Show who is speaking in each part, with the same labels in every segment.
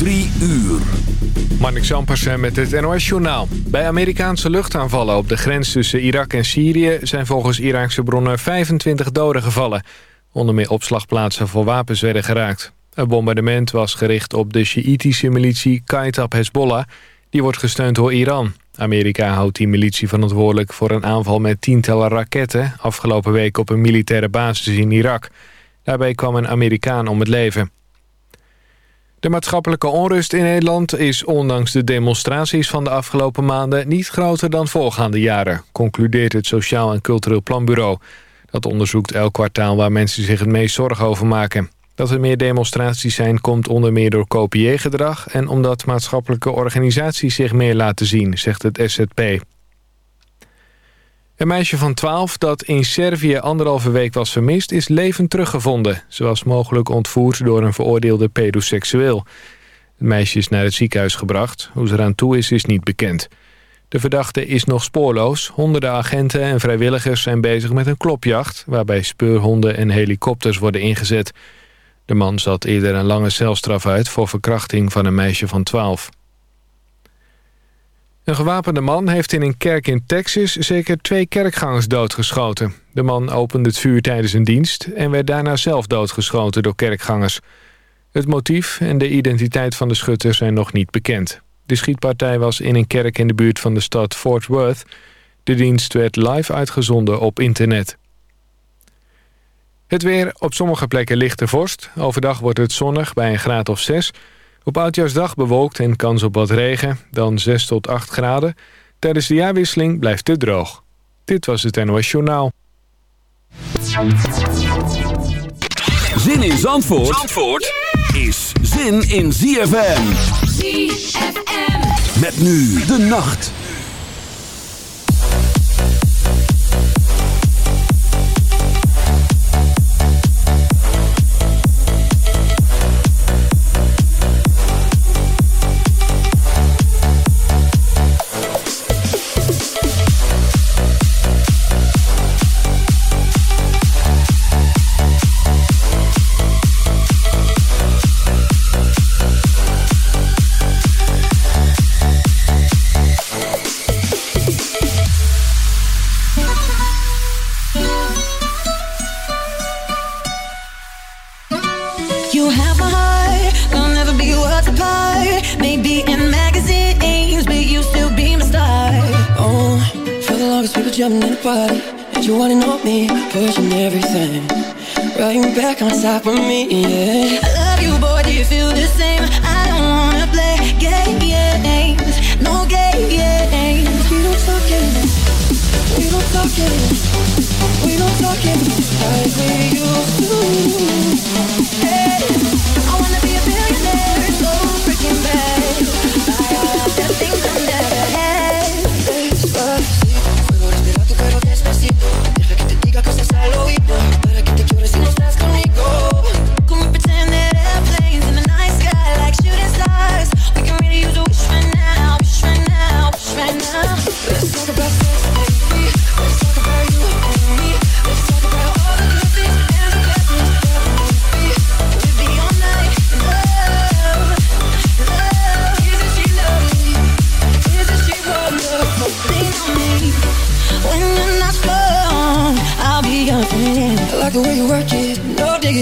Speaker 1: Drie uur.
Speaker 2: Marnik Zampersen met het NOS-journaal. Bij Amerikaanse luchtaanvallen op de grens tussen Irak en Syrië... zijn volgens Iraakse bronnen 25 doden gevallen. Onder meer opslagplaatsen voor wapens werden geraakt. Het bombardement was gericht op de Sjiïtische militie Kaitab Hezbollah. Die wordt gesteund door Iran. Amerika houdt die militie verantwoordelijk voor een aanval met tientallen raketten... afgelopen week op een militaire basis in Irak. Daarbij kwam een Amerikaan om het leven. De maatschappelijke onrust in Nederland is ondanks de demonstraties van de afgelopen maanden niet groter dan voorgaande jaren, concludeert het Sociaal en Cultureel Planbureau. Dat onderzoekt elk kwartaal waar mensen zich het meest zorgen over maken. Dat er meer demonstraties zijn komt onder meer door kopieergedrag... en omdat maatschappelijke organisaties zich meer laten zien, zegt het SZP. Een meisje van 12 dat in Servië anderhalve week was vermist... is levend teruggevonden. Was mogelijk ontvoerd door een veroordeelde pedoseksueel. Het meisje is naar het ziekenhuis gebracht. Hoe ze eraan toe is, is niet bekend. De verdachte is nog spoorloos. Honderden agenten en vrijwilligers zijn bezig met een klopjacht... waarbij speurhonden en helikopters worden ingezet. De man zat eerder een lange celstraf uit... voor verkrachting van een meisje van 12. Een gewapende man heeft in een kerk in Texas zeker twee kerkgangers doodgeschoten. De man opende het vuur tijdens een dienst en werd daarna zelf doodgeschoten door kerkgangers. Het motief en de identiteit van de schutter zijn nog niet bekend. De schietpartij was in een kerk in de buurt van de stad Fort Worth. De dienst werd live uitgezonden op internet. Het weer, op sommige plekken lichte vorst. Overdag wordt het zonnig bij een graad of 6. Op Oudjaarsdag bewolkt en kans op wat regen, dan 6 tot 8 graden. Tijdens de jaarwisseling blijft het droog. Dit was het NOS Journaal.
Speaker 1: Zin in Zandvoort, Zandvoort is zin in ZFM. ZFM. Met nu de nacht.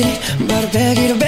Speaker 3: No diggity. About to bag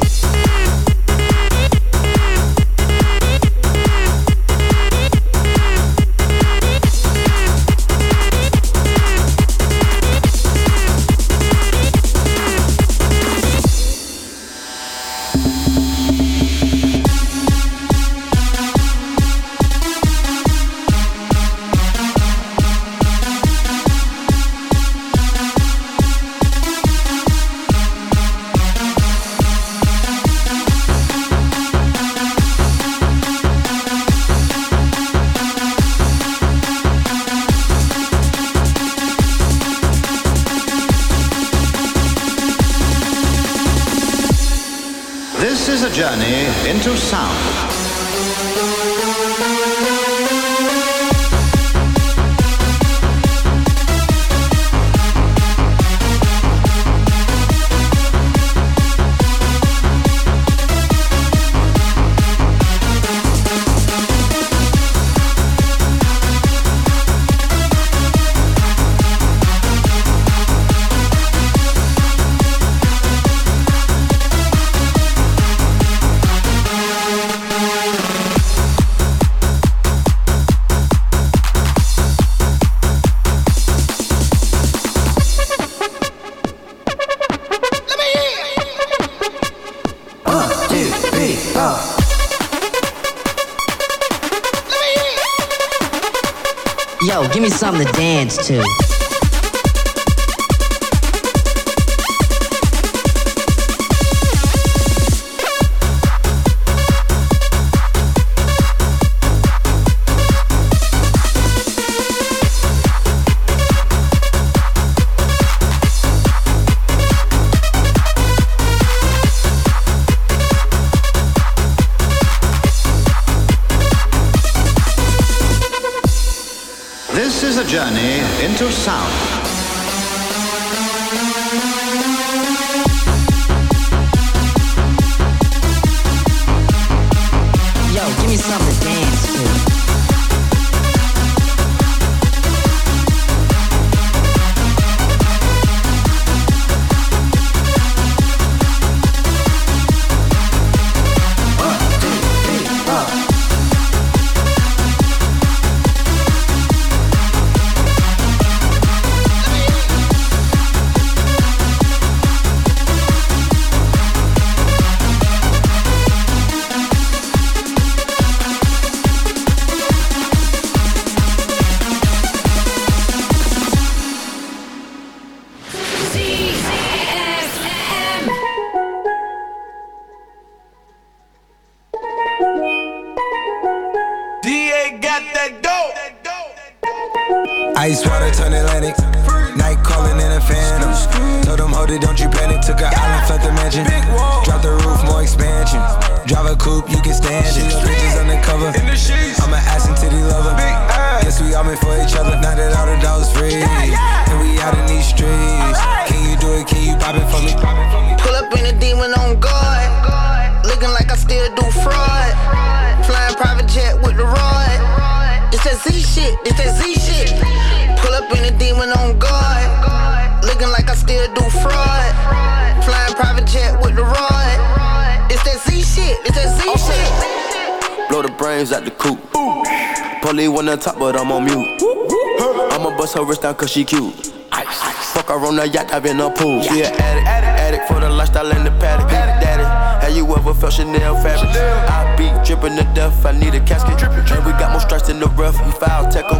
Speaker 4: Something to
Speaker 5: down cause she cute. Fuck her on the yacht, I've been a pool. She an addict, addict, addict for the lifestyle and the paddock. Daddy, have you ever felt Chanel fabric? I be dripping to death, I need a casket. And we got more strikes in the rough, we foul tech em.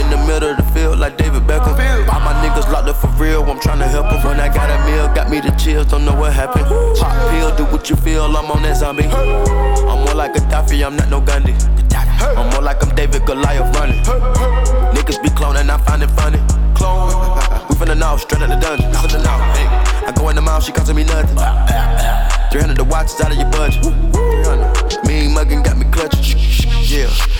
Speaker 5: In the middle of the field like David Beckham. All my niggas locked up for real, I'm trying to help them. When I got a meal, got me the chills, don't know what happened. Pop pill, do what you feel, I'm on that zombie. I'm more like a Daffy, I'm not no Gandhi. I'm more like I'm David Goliath running. Niggas be cloning, I find it funny. Clone. We finna know, straight out the dungeon. Finna know. Hey. I go in the mouth, she costing me nothing. 300 the watch is out of your budget. Mean muggin' got me clutching. Yeah.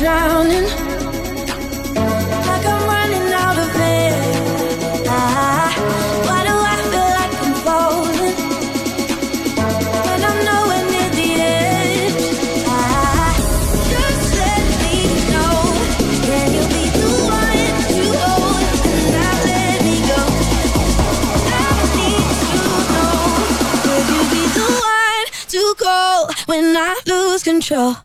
Speaker 6: Drowning? Like I'm running out of air. Ah, why do I feel like I'm falling? When I'm nowhere near the edge. Ah, just let me know. Can you be the one to hold and not let me go? I need to know. Could you be the one to go when I lose control?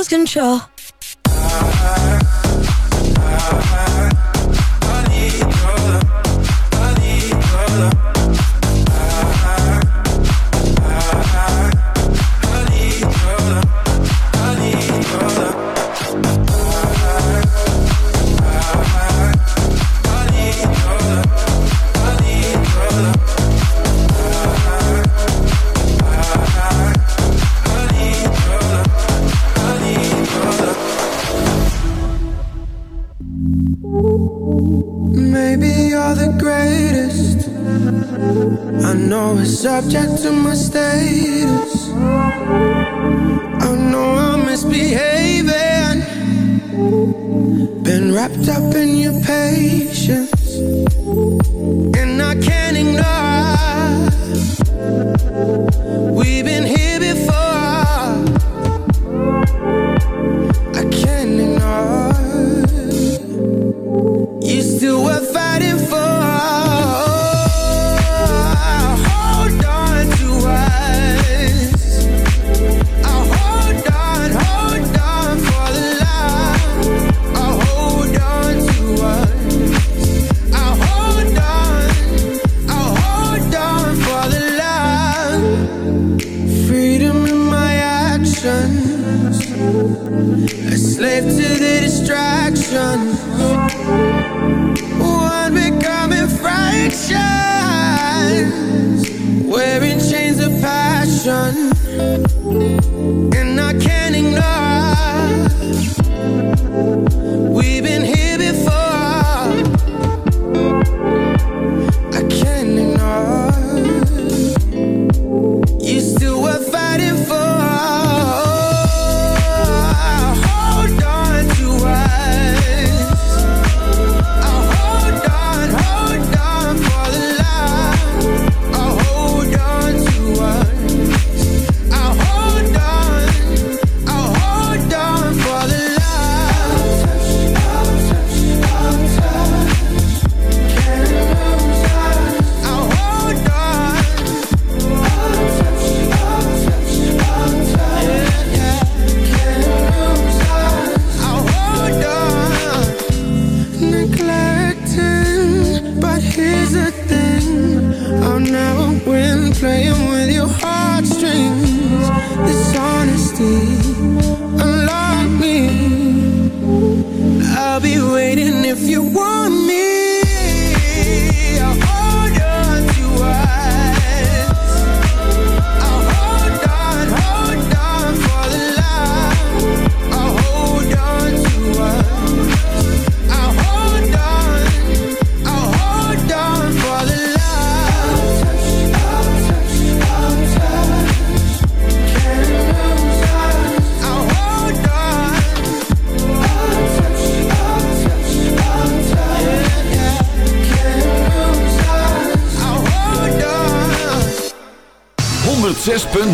Speaker 6: Lose control? Subject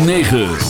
Speaker 6: 106.9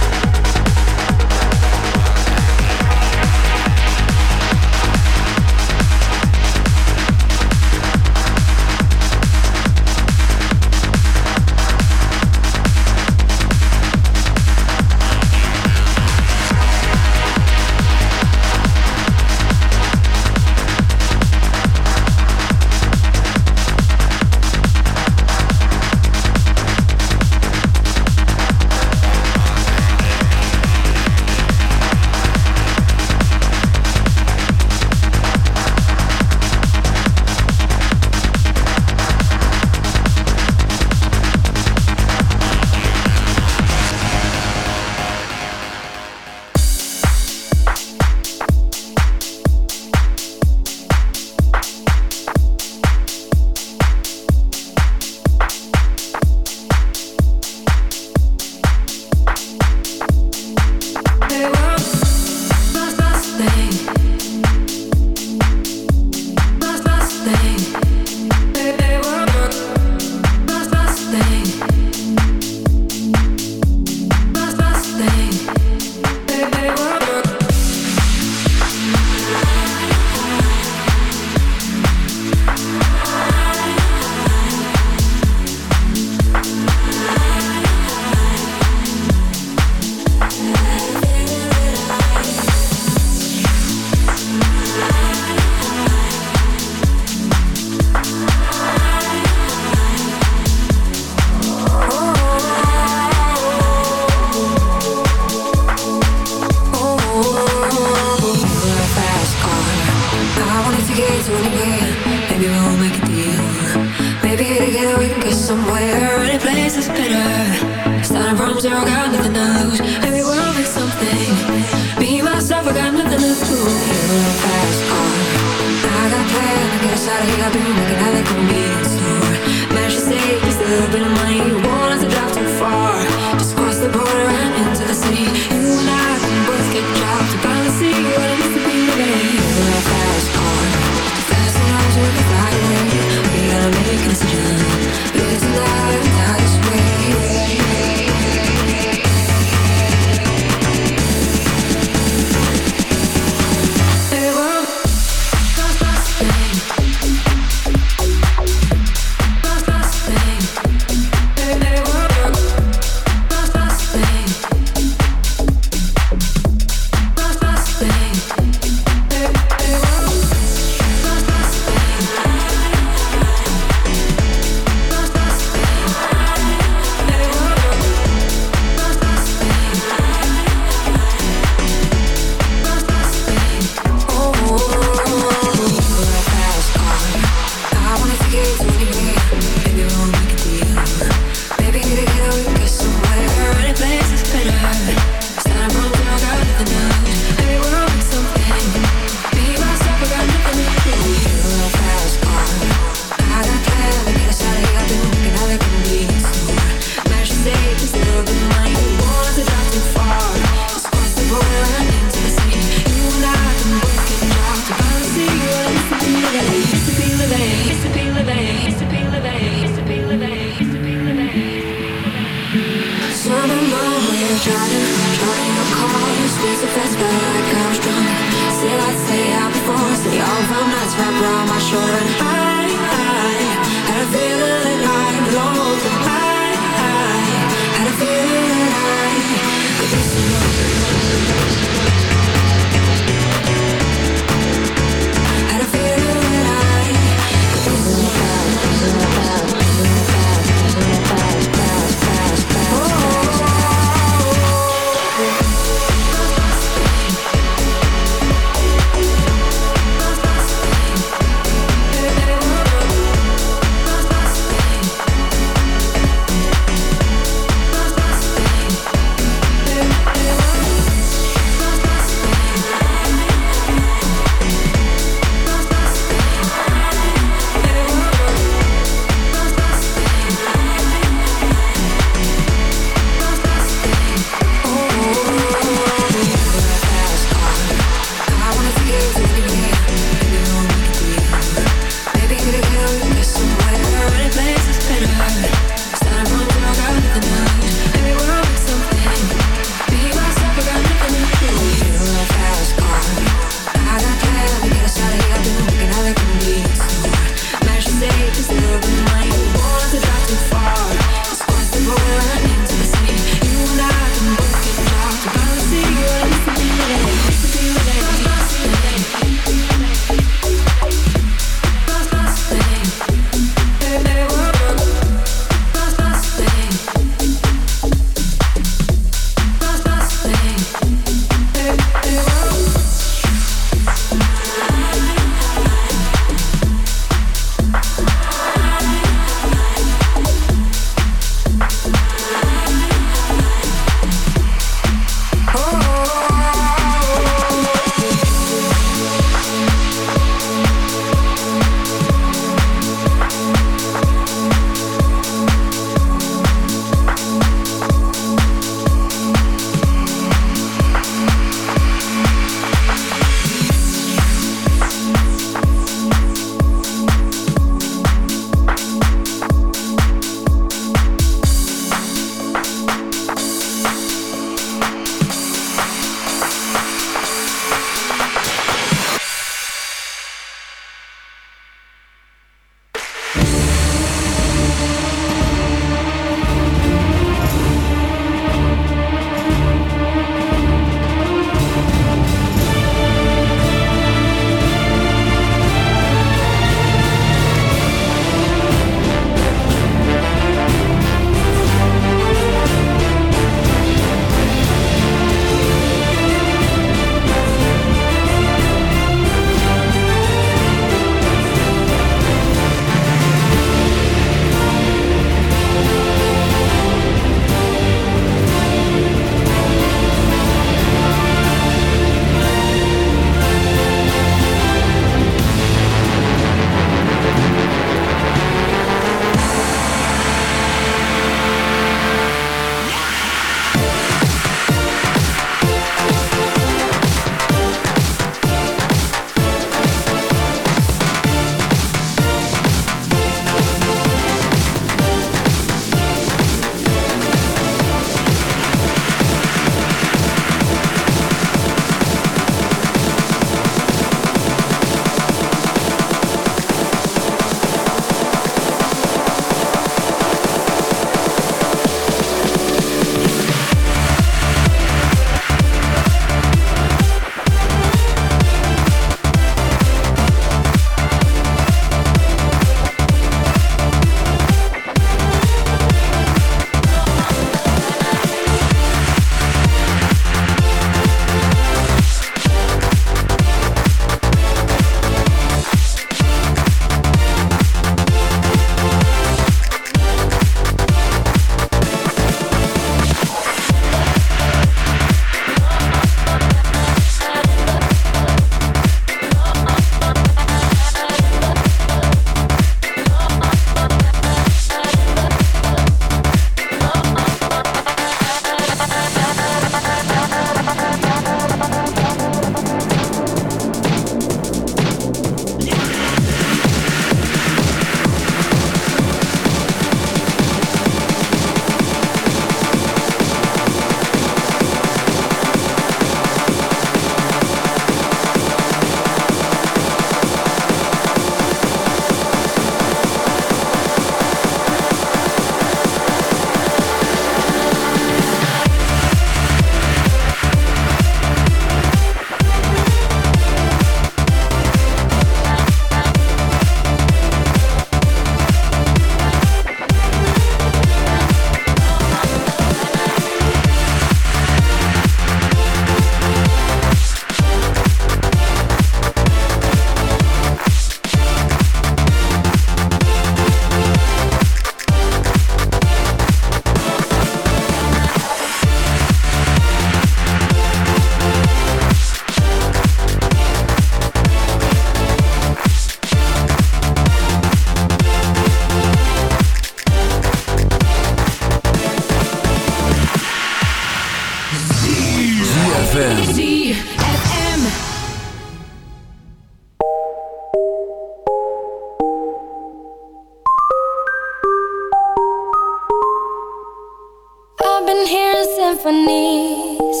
Speaker 6: I've been hearing symphonies.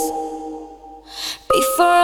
Speaker 6: Before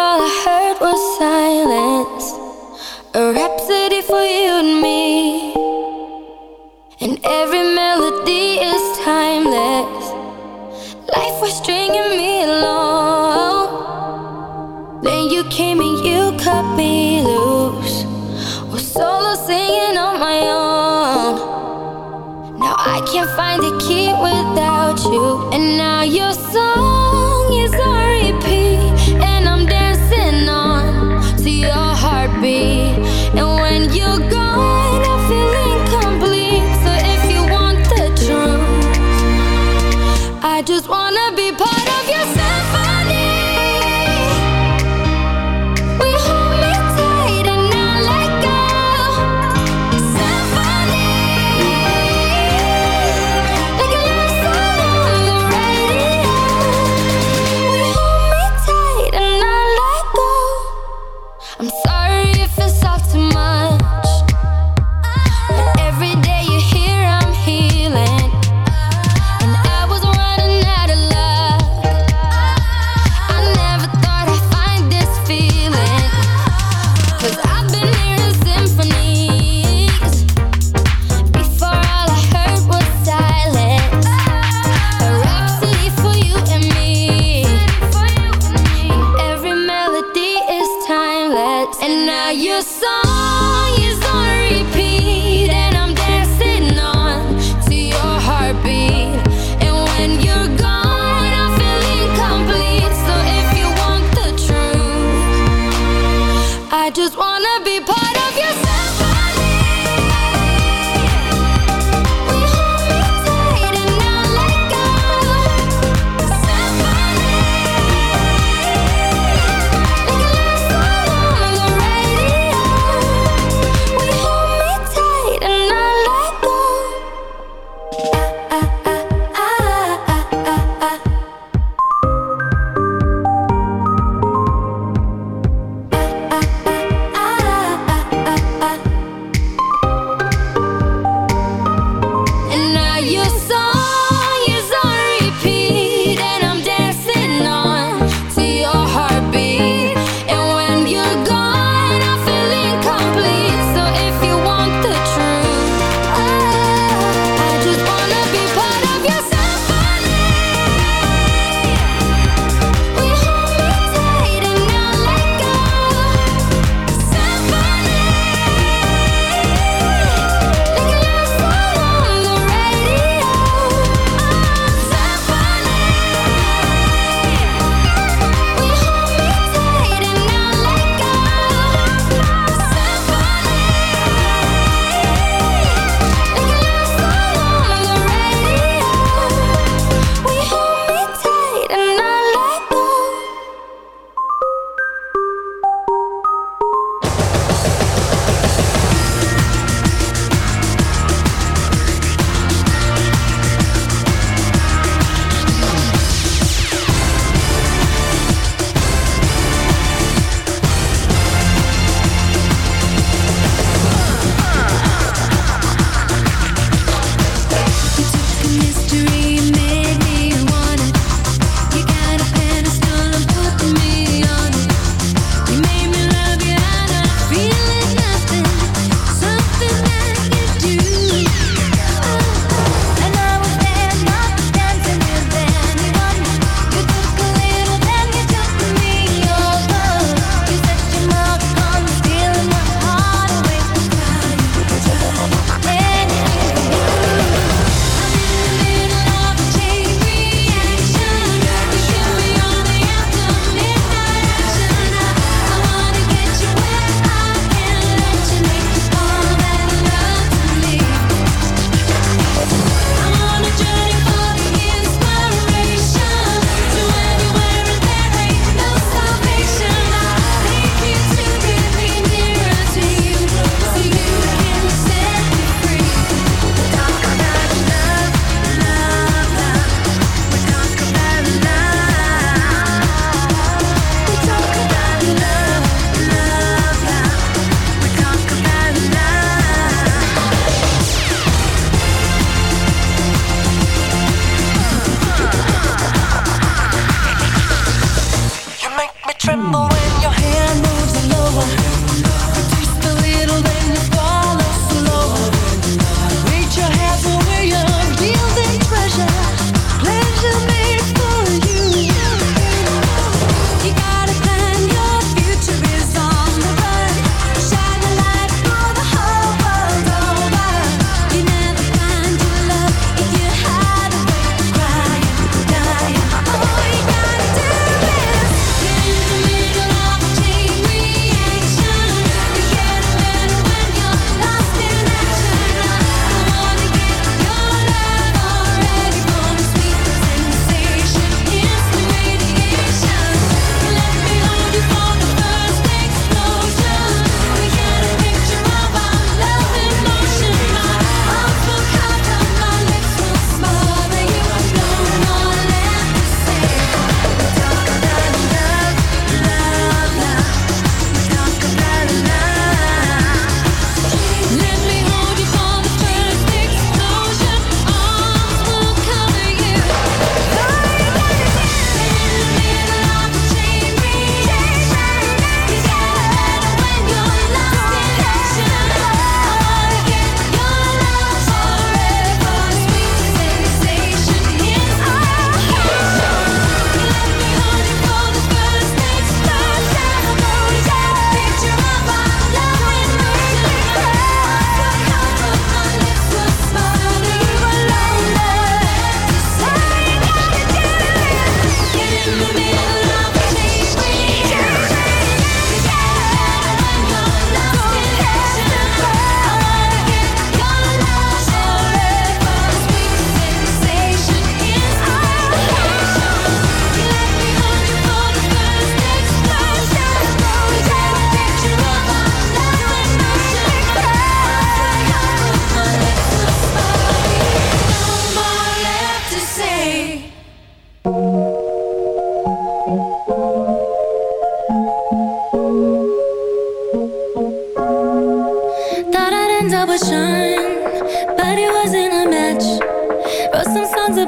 Speaker 6: just wanna be part of your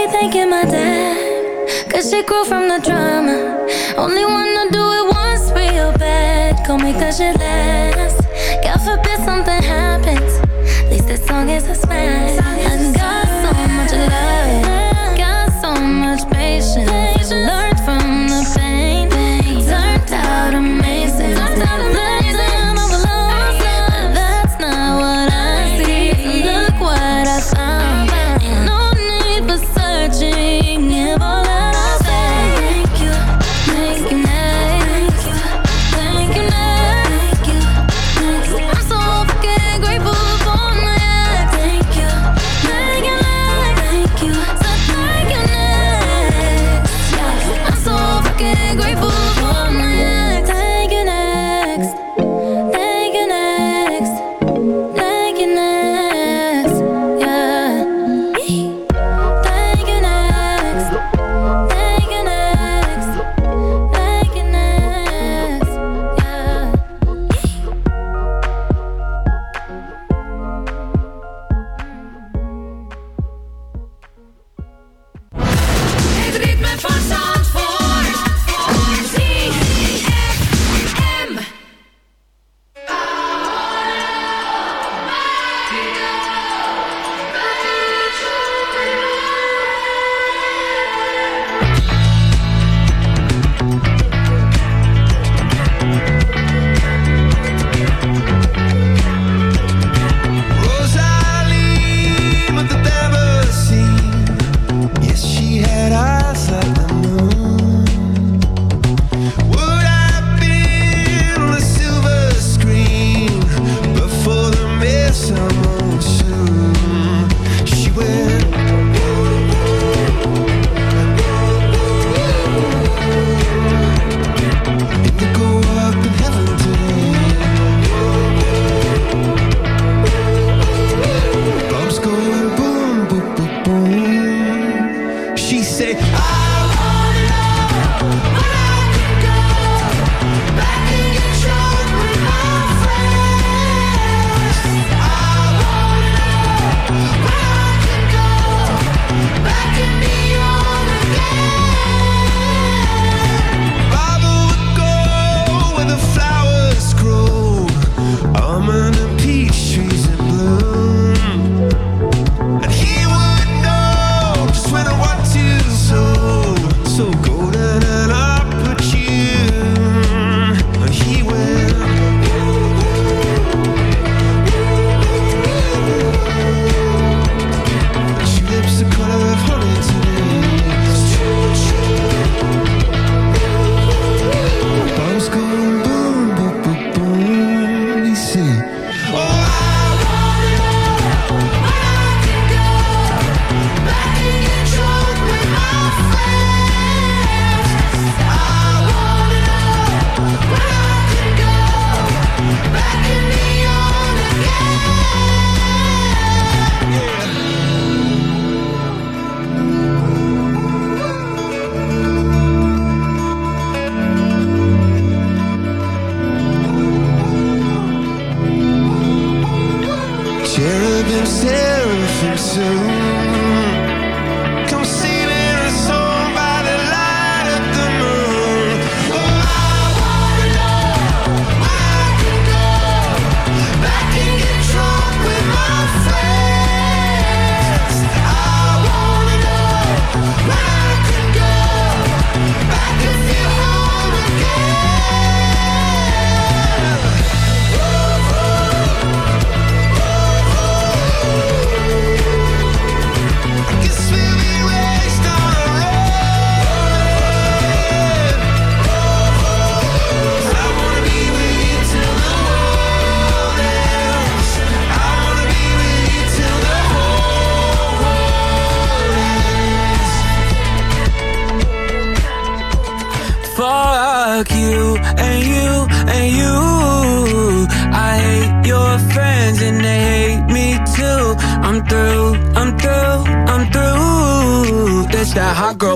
Speaker 4: me taking my time Cause she grew from the drama. Only wanna do it once real bad. Call me cause shit lasts
Speaker 3: God forbid
Speaker 6: something happens. At least as long as I smash.
Speaker 7: I lives everything to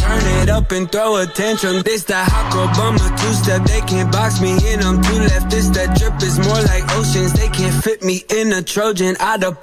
Speaker 7: Turn it up and throw attention. This that hot girl bummer two step. They can't box me in. I'm two left. This that drip is more like oceans. They can't fit me in a Trojan out of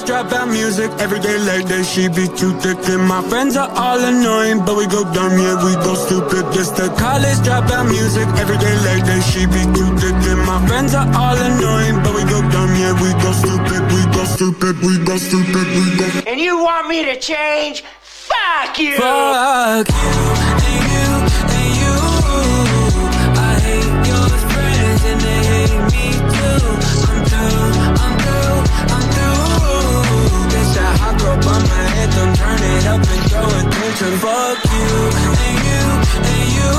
Speaker 7: the college dropout music. Every day late. that, she be too thick. And my friends are all annoying, but we go dumb, yeah, we go stupid. This the college dropout music. Every day late. that, she be too thick. And my friends are all annoying, but we go dumb, yeah, we go stupid, we go stupid, we go stupid, we go.
Speaker 8: And you want me to change? Fuck you!
Speaker 7: Fuck you. It up and throw attention. Fuck you and you and you.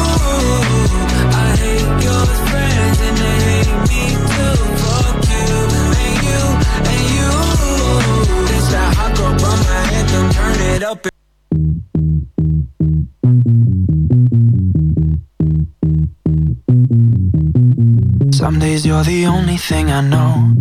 Speaker 7: I hate your friends and they hate me too. Fuck you and you and you. This that hot girl bummer anthem. Turn it up.
Speaker 9: Some days you're the only thing I know.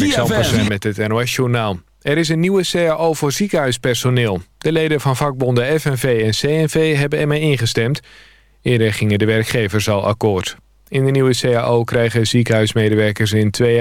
Speaker 3: ZFM.
Speaker 2: Marnik Zampersen met het NOS Journaal. Er is een nieuwe CAO voor ziekenhuispersoneel. De leden van vakbonden FNV en CNV hebben ermee ingestemd. Eerder gingen de werkgevers al akkoord. In de nieuwe CAO krijgen ziekenhuismedewerkers in twee